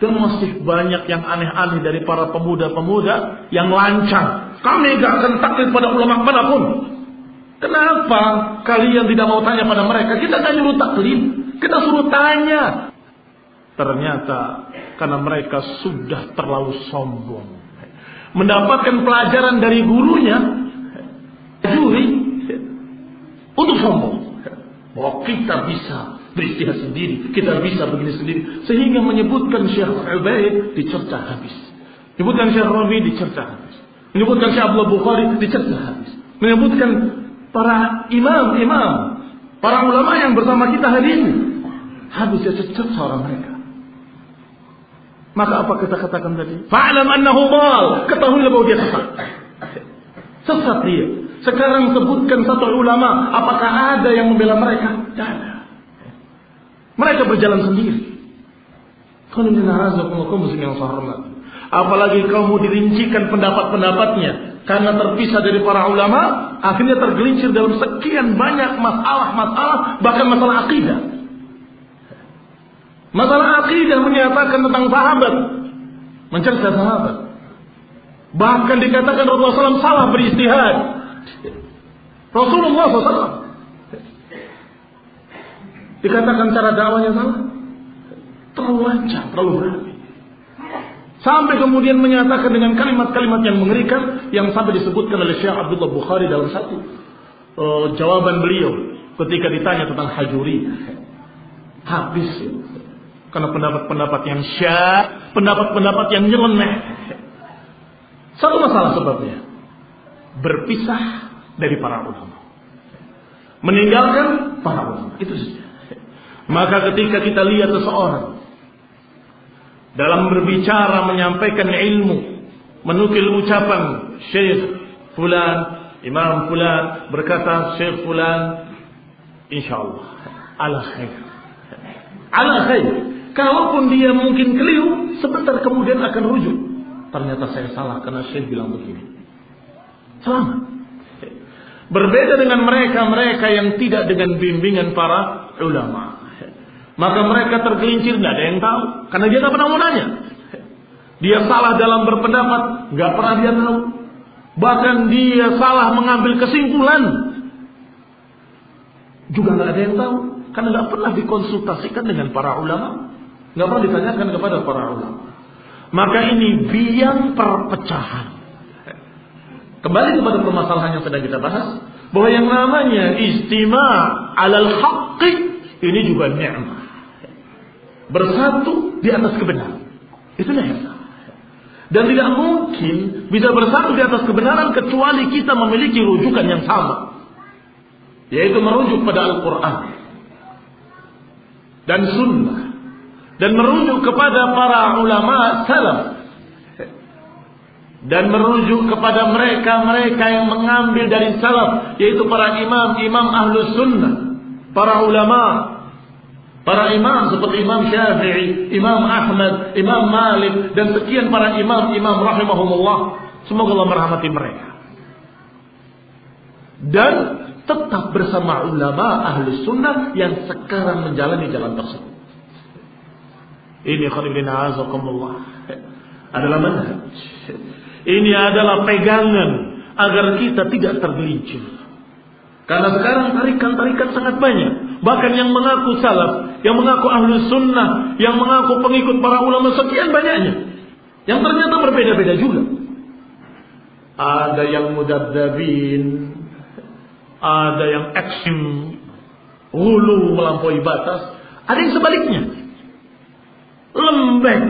Dan masih banyak yang aneh-aneh dari para pemuda-pemuda yang lancang. Kami gak akan taklid pada ulama mana pun. Kenapa kalian tidak mau tanya pada mereka? Kita kan nyuruh taklid. Kita suruh tanya. Ternyata karena mereka sudah terlalu sombong. Mendapatkan pelajaran dari gurunya. Juri. Untuk sombong. Bahwa kita bisa beristihad sendiri, kita bisa begini sendiri. Sehingga menyebutkan Syekh Ubaid dicerca habis. Menyebutkan Syekh Rabi dicerca habis. Menyebutkan Syekh Abdullah Bukhari dicerca habis. Menyebutkan para imam-imam, para ulama yang bersama kita hari ini. Habis ya cerca seorang mereka. Maka apa kita katakan tadi? Fa'lam annahu mal. Ketahuilah bahwa dia sesat. Sesat dia. Sekarang sebutkan satu ulama. Apakah ada yang membela mereka? Tidak ada. Mereka berjalan sendiri. Apalagi kamu dirincikan pendapat-pendapatnya karena terpisah dari para ulama, akhirnya tergelincir dalam sekian banyak masalah-masalah, bahkan masalah akidah. Masalah akidah menyatakan tentang sahabat, mencerca sahabat. Bahkan dikatakan Rasulullah SAW salah beristihad. Rasulullah SAW dikatakan cara dakwanya salah. Terlalu lancar, terlalu berani. Sampai kemudian menyatakan dengan kalimat-kalimat yang mengerikan yang sampai disebutkan oleh Syekh Abdullah Bukhari dalam satu uh, jawaban beliau ketika ditanya tentang hajuri. Habis karena pendapat-pendapat yang syah, pendapat-pendapat yang nyeleneh. Satu masalah sebabnya. Berpisah dari para ulama. Meninggalkan para ulama. Itu saja. Maka ketika kita lihat seseorang dalam berbicara menyampaikan ilmu menukil ucapan Syekh fulan Imam fulan berkata Syekh fulan insyaallah ala khair. Ala khair. Kalaupun dia mungkin keliru sebentar kemudian akan rujuk. Ternyata saya salah karena Syekh bilang begini. Selamat berbeda dengan mereka-mereka yang tidak dengan bimbingan para ulama maka mereka tergelincir, nggak ada yang tahu. Karena dia nggak pernah mau nanya. Dia salah dalam berpendapat, nggak pernah dia tahu. Bahkan dia salah mengambil kesimpulan, juga nggak ada yang tahu. Karena nggak pernah dikonsultasikan dengan para ulama, nggak pernah ditanyakan kepada para ulama. Maka ini biang perpecahan. Kembali kepada permasalahan yang sedang kita bahas, bahwa yang namanya istimewa alal haqqi ini juga nikmat bersatu di atas kebenaran. Itu nikmat. Dan tidak mungkin bisa bersatu di atas kebenaran kecuali kita memiliki rujukan yang sama. Yaitu merujuk pada Al-Quran. Dan Sunnah. Dan merujuk kepada para ulama salaf. Dan merujuk kepada mereka-mereka yang mengambil dari salaf. Yaitu para imam-imam ahlus sunnah. Para ulama Para imam seperti Imam Syafi'i, Imam Ahmad, Imam Malik dan sekian para imam-imam rahimahumullah. Semoga Allah merahmati mereka. Dan tetap bersama ulama ahli sunnah yang sekarang menjalani jalan tersebut. Ini khonibin azakumullah. Adalah manhaj. Ini adalah pegangan agar kita tidak tergelincir. Karena sekarang tarikan-tarikan sangat banyak. Bahkan yang mengaku salaf, yang mengaku ahlu sunnah, yang mengaku pengikut para ulama sekian banyaknya. Yang ternyata berbeda-beda juga. Ada yang mudadzabin, ada yang eksim, hulu melampaui batas, ada yang sebaliknya. Lembek.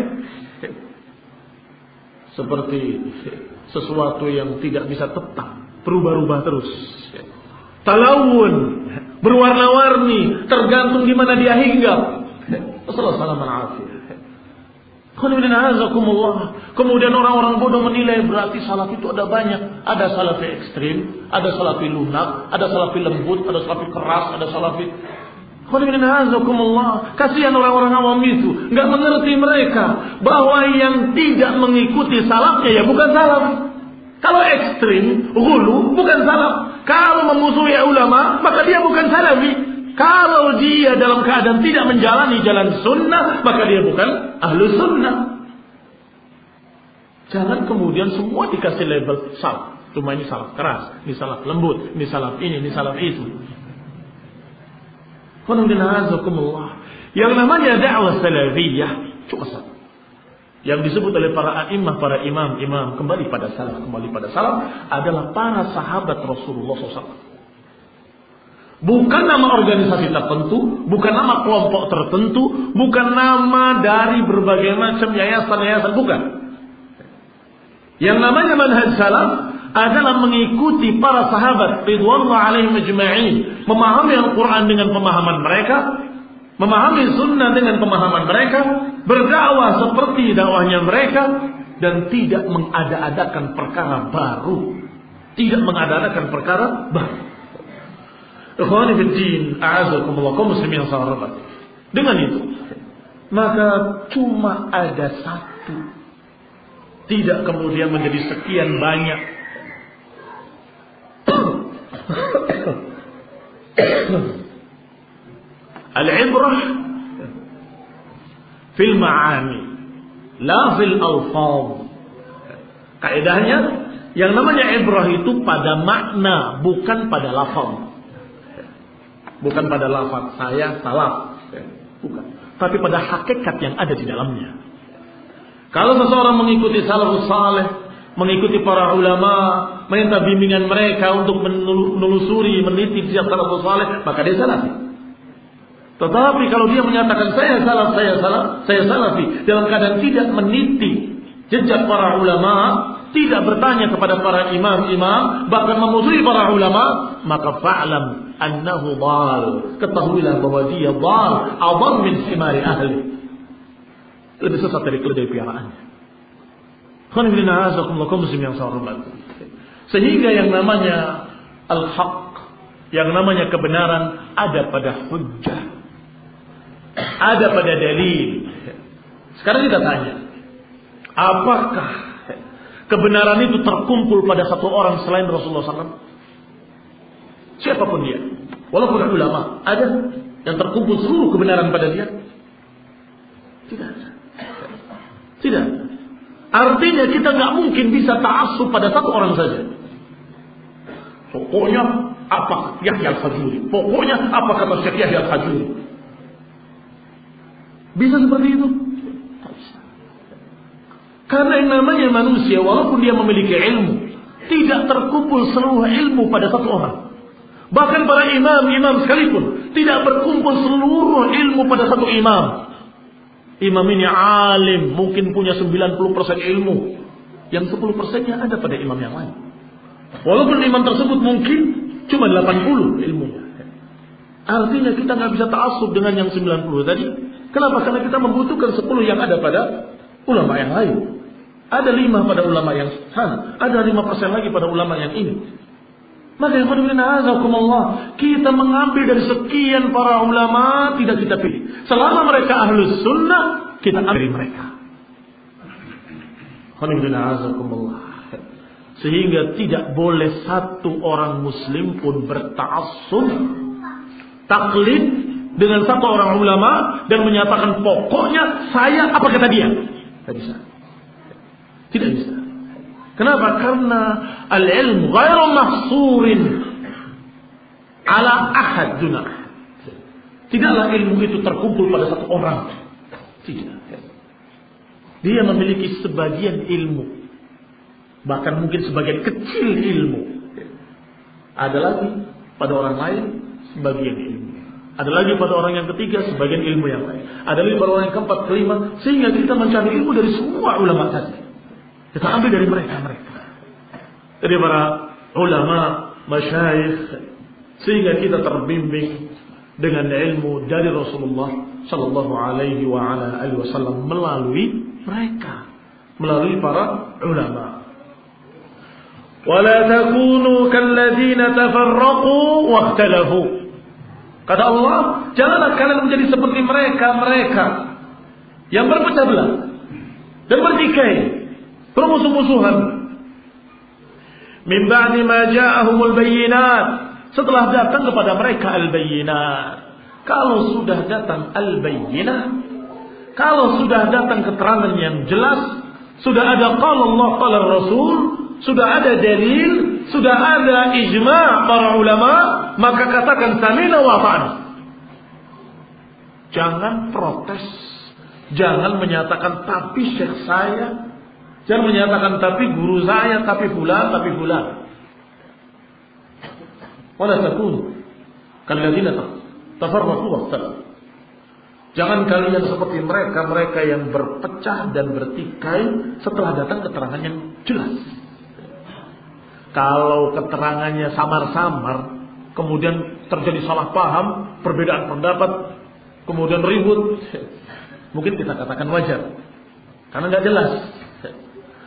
Seperti sesuatu yang tidak bisa tetap, berubah-ubah terus talawun, berwarna-warni, tergantung di mana dia hinggap. Assalamualaikum Kemudian orang-orang bodoh menilai berarti salaf itu ada banyak. Ada salafi ekstrim, ada salafi lunak, ada salafi lembut, ada salafi keras, ada salafi Kasihan orang-orang awam itu nggak mengerti mereka bahwa yang tidak mengikuti salafnya ya bukan salaf. Kalau ekstrim, hulu bukan salaf. Kalau memusuhi ulama, maka dia bukan salafi. Kalau dia dalam keadaan tidak menjalani jalan sunnah, maka dia bukan ahlu sunnah. Jangan kemudian semua dikasih label salaf. Cuma ini salaf keras, ini salaf lembut, ini salaf ini, ini salaf itu. Yang namanya dakwah salafiyah cuma satu yang disebut oleh para imam, para imam-imam kembali pada salaf, kembali pada salaf adalah para sahabat Rasulullah SAW. Bukan nama organisasi tertentu, bukan nama kelompok tertentu, bukan nama dari berbagai macam yayasan-yayasan, bukan. Yang namanya manhaj salaf adalah mengikuti para sahabat ridwanullah alaihim ajma'in, memahami Al-Qur'an dengan pemahaman mereka, memahami sunnah dengan pemahaman mereka, berdakwah seperti dakwahnya mereka, dan tidak mengada-adakan perkara baru. Tidak mengada-adakan perkara baru. Dengan itu, maka cuma ada satu. Tidak kemudian menjadi sekian banyak. Al-ibrah fil ma'ani, la fil alfaz. Kaidahnya yang namanya ibrah itu pada makna, bukan pada lafaz. Bukan pada lafaz saya salah. Bukan. Tapi pada hakikat yang ada di dalamnya. Kalau seseorang mengikuti salafus saleh, mengikuti para ulama, minta bimbingan mereka untuk menelusuri, meneliti setiap salafus saleh, maka dia salafi. Tetapi kalau dia menyatakan saya salah, saya salah, saya salafi dalam keadaan tidak meniti jejak para ulama, tidak bertanya kepada para imam-imam, bahkan memusuhi para ulama, maka fa'lam annahu dal. Ketahuilah bahwa dia dal, awal min simari ahli. Lebih sesat dari keledai piaraannya. Sehingga yang namanya al-haq, yang namanya kebenaran ada pada hujjah. Ada pada dalil. Sekarang kita tanya, apakah kebenaran itu terkumpul pada satu orang selain Rasulullah SAW? Siapa pun dia. Walaupun ulama. Ada yang terkumpul seluruh kebenaran pada dia? Tidak Tidak Artinya kita nggak mungkin bisa ta'asub pada satu orang saja. Pokoknya apa Yahya al-Fajuri. Pokoknya apa kata Syekh Yahya al-Fajuri. Bisa seperti itu? Karena yang namanya manusia walaupun dia memiliki ilmu, tidak terkumpul seluruh ilmu pada satu orang. Bahkan para imam-imam sekalipun tidak berkumpul seluruh ilmu pada satu imam. Imam ini alim, mungkin punya 90% ilmu. Yang 10 persennya ada pada imam yang lain. Walaupun imam tersebut mungkin cuma 80 ilmunya. Artinya kita nggak bisa ta'asub dengan yang 90 tadi. Kenapa? Karena kita membutuhkan 10 yang ada pada ulama yang lain. Ada lima pada ulama yang sana. Ada lima persen lagi pada ulama yang ini. Maka yang Allah, kita mengambil dari sekian para ulama tidak kita pilih. Selama mereka ahlus sunnah, kita ambil mereka. Sehingga tidak boleh satu orang muslim pun berta'assub taklid dengan satu orang ulama dan menyatakan pokoknya saya apa kata dia. Tidak bisa. Tidak bisa. Kenapa? Karena al-ilmu ghairu mahsurin ala ahad duna. Tidaklah ilmu itu terkumpul pada satu orang. Tidak. Dia memiliki sebagian ilmu. Bahkan mungkin sebagian kecil ilmu. Ada lagi pada orang lain sebagian ilmu. Ada lagi pada orang yang ketiga sebagian ilmu yang lain. Ada lagi pada orang yang keempat, kelima. Sehingga kita mencari ilmu dari semua ulama tadi. Kita ambil dari mereka mereka. Dari para ulama, masyayikh sehingga kita terbimbing dengan ilmu dari Rasulullah sallallahu alaihi wa ala alihi wasallam melalui mereka, melalui para ulama. ولا تكونوا كالذين تفرقوا واختلفوا Kata Allah, janganlah kalian menjadi seperti mereka-mereka yang berpecah belah dan bertikai bermusuh-musuhan. Min ba'di ma ja'ahumul bayyinat. Setelah datang kepada mereka al-bayyinat. Kalau sudah datang al-bayyinah, kalau sudah datang keterangan yang jelas, sudah ada qala Allah qala Rasul, sudah ada dalil, sudah ada ijma' para ulama, maka katakan samina wa Jangan protes, jangan menyatakan tapi syekh saya, Jangan menyatakan tapi guru saya, tapi bulan, tapi bulan. Wala takun kalladzina tafarraqu waqtala. Jangan kalian seperti mereka, mereka yang berpecah dan bertikai setelah datang keterangan yang jelas. Kalau keterangannya samar-samar, kemudian terjadi salah paham, perbedaan pendapat, kemudian ribut, mungkin kita katakan wajar. Karena nggak jelas.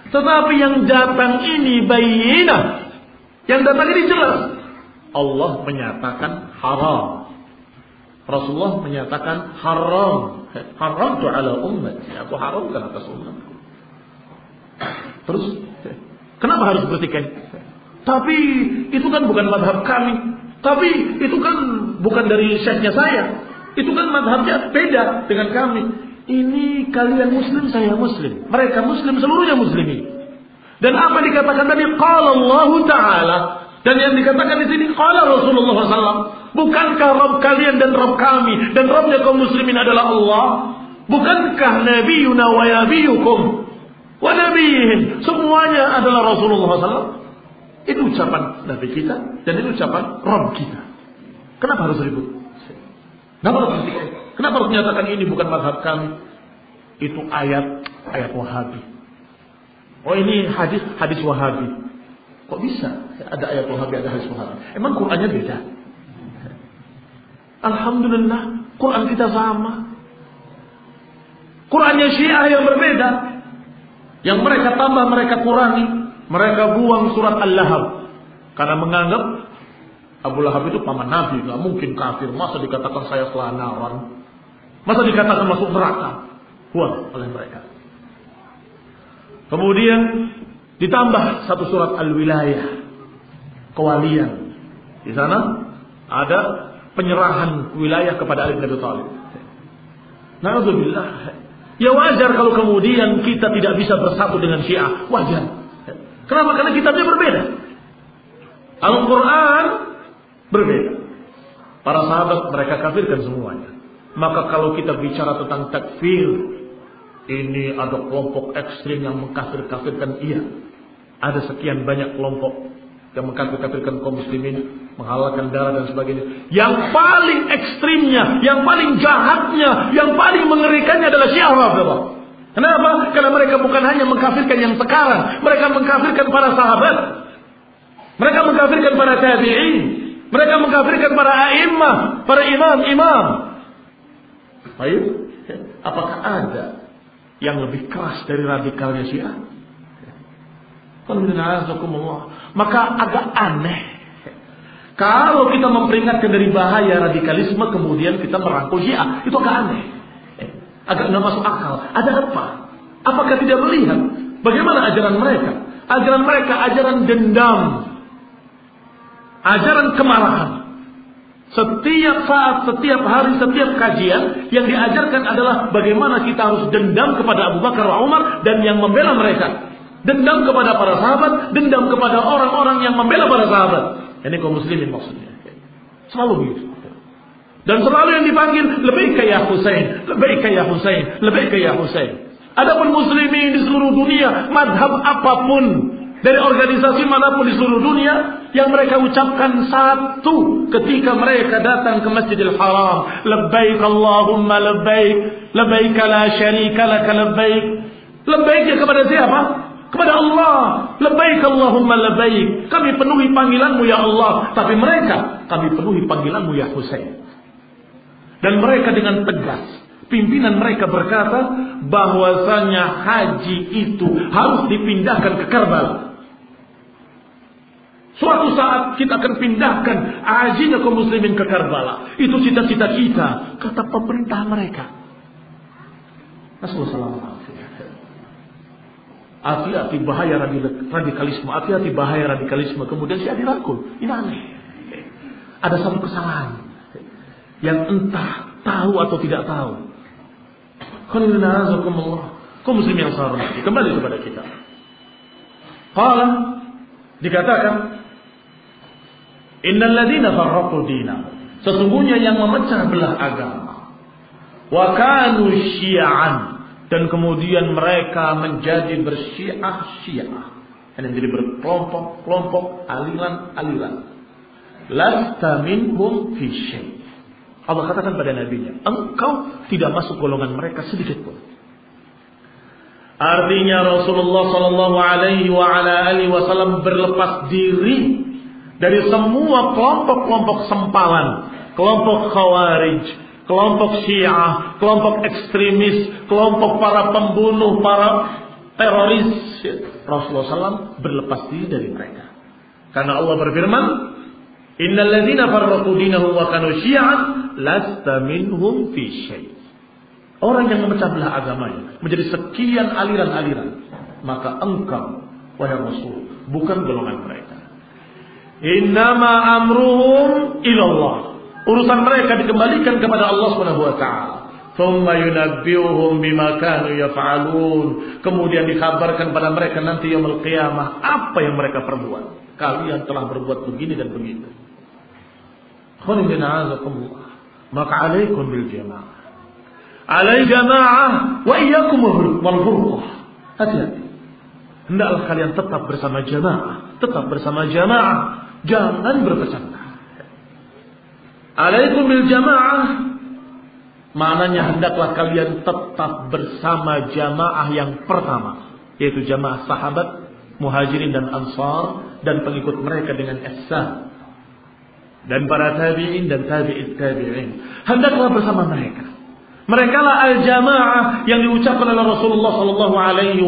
Tetapi yang datang ini bayinah. Yang datang ini jelas. Allah menyatakan haram. Rasulullah menyatakan haram. Haram tu ala ummati. Aku haramkan atas umatku. Terus, kenapa harus bertikai? Tapi itu kan bukan madhab kami. Tapi itu kan bukan dari syekhnya saya. Itu kan madhabnya beda dengan kami. Ini kalian muslim, saya muslim. Mereka muslim, seluruhnya muslimi. Dan apa dikatakan tadi? Qala Allah Ta'ala. Dan yang dikatakan di sini qala Rasulullah SAW. Bukankah Rabb kalian dan Rabb kami dan Rabbnya kaum muslimin adalah Allah? Bukankah nabiyuna wa yabiyukum wa nabiyihim semuanya adalah Rasulullah SAW? Itu ucapan Nabi kita dan itu ucapan Rabb kita. Kenapa harus ribut? Kenapa harus Kenapa harus menyatakan ini bukan mazhab kami? Itu ayat ayat Wahabi. Oh ini hadis hadis Wahabi. Kok bisa ada ayat Wahabi ada hadis Wahabi? Emang Qurannya beda? Alhamdulillah Quran kita sama. Qurannya Syiah yang berbeda. Yang mereka tambah mereka kurangi. Mereka buang surat Al-Lahab. Karena menganggap Abu Lahab itu paman Nabi. Gak mungkin kafir. Masa dikatakan saya selanaran. Masa dikatakan masuk neraka. Buang oleh mereka. Kemudian ditambah satu surat Al-Wilayah. Kewalian. Di sana ada penyerahan wilayah kepada Ali bin Abi Thalib. Ya wajar kalau kemudian kita tidak bisa bersatu dengan Syiah. Wajar. Kenapa? Karena kitabnya berbeda. Al-Quran berbeda. Para sahabat mereka kafirkan semuanya. Maka kalau kita bicara tentang takfir, ini ada kelompok ekstrim yang mengkafir-kafirkan iya. Ada sekian banyak kelompok yang mengkafir-kafirkan kaum muslimin, menghalalkan darah dan sebagainya. Yang paling ekstrimnya, yang paling jahatnya, yang paling mengerikannya adalah Syiah Rafidhah. Kenapa? Karena mereka bukan hanya mengkafirkan yang sekarang, mereka mengkafirkan para sahabat. Mereka mengkafirkan para tabi'in, mereka mengkafirkan para a'immah, para imam-imam. Baik, apakah ada yang lebih keras dari radikalnya Syiah? Maka agak aneh kalau kita memperingatkan dari bahaya radikalisme kemudian kita merangkul Syiah, itu agak aneh. Agak nggak masuk akal. Ada apa? Apakah tidak melihat bagaimana ajaran mereka? Ajaran mereka ajaran dendam, ajaran kemarahan. Setiap saat, setiap hari, setiap kajian yang diajarkan adalah bagaimana kita harus dendam kepada Abu Bakar dan Umar dan yang membela mereka. Dendam kepada para sahabat, dendam kepada orang-orang yang membela para sahabat. Ini kaum muslimin maksudnya. Selalu begitu. Dan selalu yang dipanggil lebih kaya Husain, lebih kaya Husain, lebih kaya Husain. Adapun muslimin di seluruh dunia, madhab apa pun dari organisasi mana pun di seluruh dunia yang mereka ucapkan satu ketika mereka datang ke Masjidil Haram, labbaik Allahumma labbaik, labbaik la syarika lak labbaik. Labbaiknya kepada siapa? Kepada Allah. Labbaik Allahumma labbaik. Kami penuhi panggilanmu ya Allah. Tapi mereka, kami penuhi panggilanmu ya Husain. Dan mereka dengan tegas, pimpinan mereka berkata bahwasanya haji itu harus dipindahkan ke Karbala. Suatu saat kita akan pindahkan hajinya kaum muslimin ke Karbala. Itu cita-cita kita, kata pemerintah mereka. Hati-hati bahaya radikalisme, hati-hati bahaya radikalisme. Kemudian saya dirangkul. Ini aneh. Ada satu kesalahan yang entah tahu atau tidak tahu. Kau muslim yang. Kembali kepada kita. Qala dikatakan Innal ladina farraqu dinahum. Sesungguhnya yang memecah belah agama. Wa kanu syi'an dan kemudian mereka menjadi bersyiah-syiah. Dan menjadi berkelompok-kelompok aliran-aliran. Lasta minhum fi syai'. Allah katakan pada nabinya, engkau tidak masuk golongan mereka sedikit pun. Artinya Rasulullah Shallallahu Alaihi Wasallam berlepas diri dari semua kelompok-kelompok sempalan, kelompok khawarij, kelompok syiah, kelompok ekstremis, kelompok para pembunuh, para teroris. Rasulullah SAW berlepas diri dari mereka. Karena Allah berfirman, Innal ladzina farraqu wa kanu lasta minhum fi syai'. Orang yang memecah belah agamanya menjadi sekian aliran-aliran, maka engkau wahai Rasul bukan golongan mereka. Innama amruhum ilallah. Urusan mereka dikembalikan kepada Allah Subhanahu wa taala. Thumma yunabbiuhum bima kanu yaf'alun. Kemudian dikabarkan pada mereka nanti yaumul qiyamah apa yang mereka perbuat. Kalian telah berbuat begini dan begitu. Maka alaikum bil jamaah. Alai jamaah wa iyyakum wal furqah. Hati-hati. Hendaklah kalian tetap bersama jamaah, tetap bersama jamaah Jangan berpecah Alaikum bil jamaah. Maknanya hendaklah kalian tetap bersama jamaah yang pertama. Yaitu jamaah sahabat, muhajirin dan ansar. Dan pengikut mereka dengan ihsan. Dan para tabi'in dan tabi'it tabi'in. Hendaklah bersama mereka. Mereka lah al-jamaah yang diucapkan oleh Rasulullah sallallahu alaihi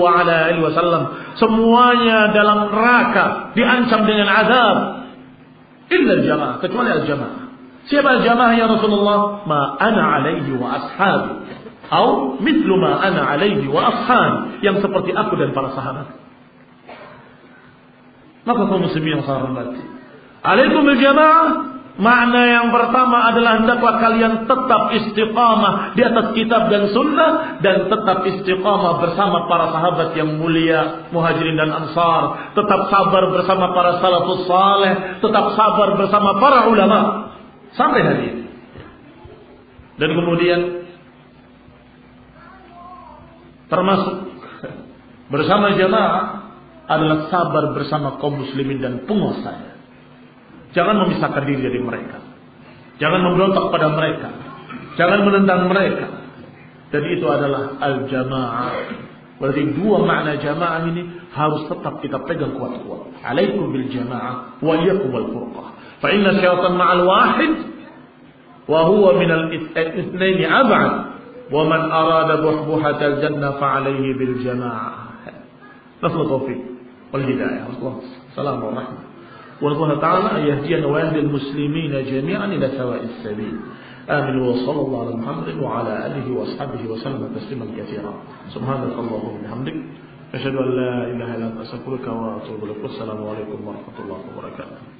wasallam. Semuanya dalam neraka diancam dengan azab Illa jamaah, kecuali al-jamaah. Siapa al-jamaah ya Rasulullah? Ma ana alaihi wa ashabi. Atau mitlu ma ana alaihi wa ashabi. Yang seperti aku dan para sahabat. Maka kaum muslimin yang hormati. Alaikum bil jamaah Makna yang pertama adalah hendaklah kalian tetap istiqamah di atas kitab dan sunnah dan tetap istiqamah bersama para sahabat yang mulia, muhajirin dan ansar, tetap sabar bersama para salafus saleh, tetap sabar bersama para ulama sampai hari ini. Dan kemudian termasuk bersama jamaah adalah sabar bersama kaum muslimin dan penguasanya. Jangan memisahkan diri dari mereka. Jangan memberontak pada mereka. Jangan menentang mereka. Dan itu adalah al-jamaah. Berarti dua makna jamaah ini harus tetap kita pegang kuat-kuat. Alaikum bil jamaah wa iyyakum wal furqah. Fa inna syaitan ma'al wahid wa huwa min al itsnaini ab'ad. Wa man arada buhbuhat al jannah fa alaihi bil jamaah. Nasl taufiq wal hidayah. ونسأل تعالى أن يهدينا ويهدي المسلمين جميعا إلى سواء السبيل. آمين. وصلى الله على محمد وعلى آله وأصحابه وسلم تسليما كثيرا. سبحانك اللهم وبحمدك. أشهد أن لا إله إلا أنت أستغفرك وأتوب إليك. والسلام عليكم ورحمة الله وبركاته.